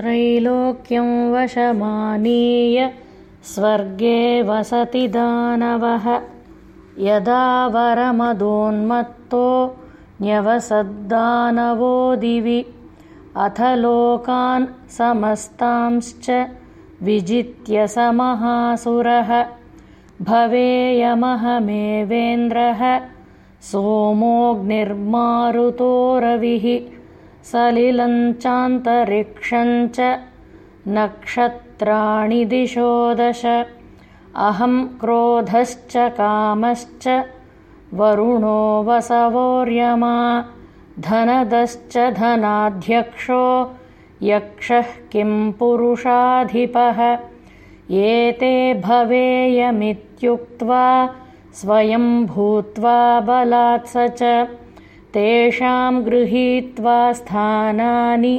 त्रैलोक्यं वशमानीय स्वर्गे वसति दानवः। यदा वरमदोन्मत्तो न्यवसद्दानवो दिवि अथ लोकान् समस्तांश्च विजित्य स महासुरः भवेयमहमेवेन्द्रः सोमोऽग्निर्मारुतो रविः सलिलञ्चान्तरिक्षञ्च नक्षत्राणि दिशो दश। अहं क्रोधश्च कामश्च वरुणो वसवोर्यमा। धनदश्च धनाध्यक्षो यक्षः किं पुरुषाधिपः। एते भवेयमित्युक्त्वा स्वयं भूत्वा बलात्स च तेषां गृहीत्वा स्थानानि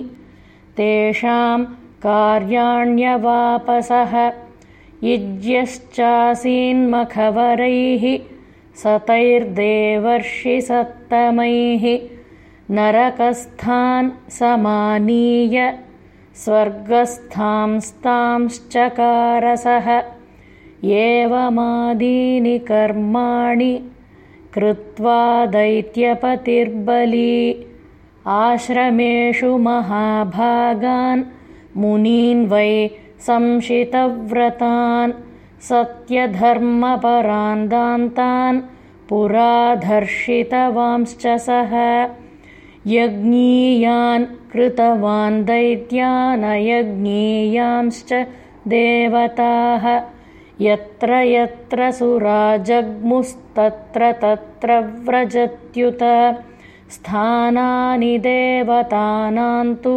तेषां कार्याण्यवापसः युज्यश्चासीन्मखवरैः सतैर्देवर्षिसत्तमैः नरकस्थान् समानीय स्वर्गस्थांस्तांश्चकारसः एवमादीनि कर्माणि कृत्वा दैत्यपतिर्बली। आश्रमेषु महाभागान् मुनीन् वै संशितव्रतान् सत्यधर्मपरान् दान्तान् पुराधर्षितवांश्च सः। यज्ञीयान् कृतवान् दैत्यानयज्ञीयांश्च देवताः यत्र यत्र सुराजग्मुस्तत्र तत्र व्रजत्युत स्थानानि देवतानां तु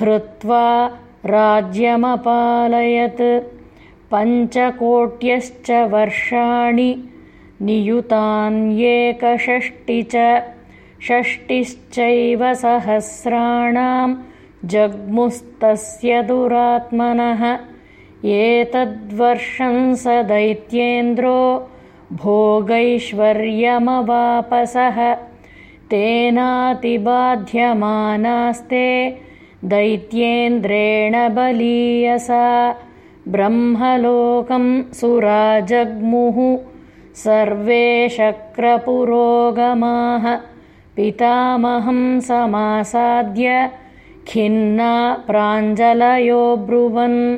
हृत्वा राज्यमपालयत्। पञ्चकोट्यश्च वर्षाणि नियुतान्येकषष्टि च। षष्टिश्चैव सहस्राणां जग्मुस्तस्य दुरात्मनः एतद्वर्षं स दैत्येन्द्रो भोगैश्वर्यमवापसः। तेनातिबाध्यमानास्ते दैत्येन्द्रेण बलीयसा ब्रह्मलोकं सुराजग्मुः सर्वे शक्रपुरोगमाः। पितामहं समासाद्य खिन्ना प्राञ्जलयोऽब्रुवन्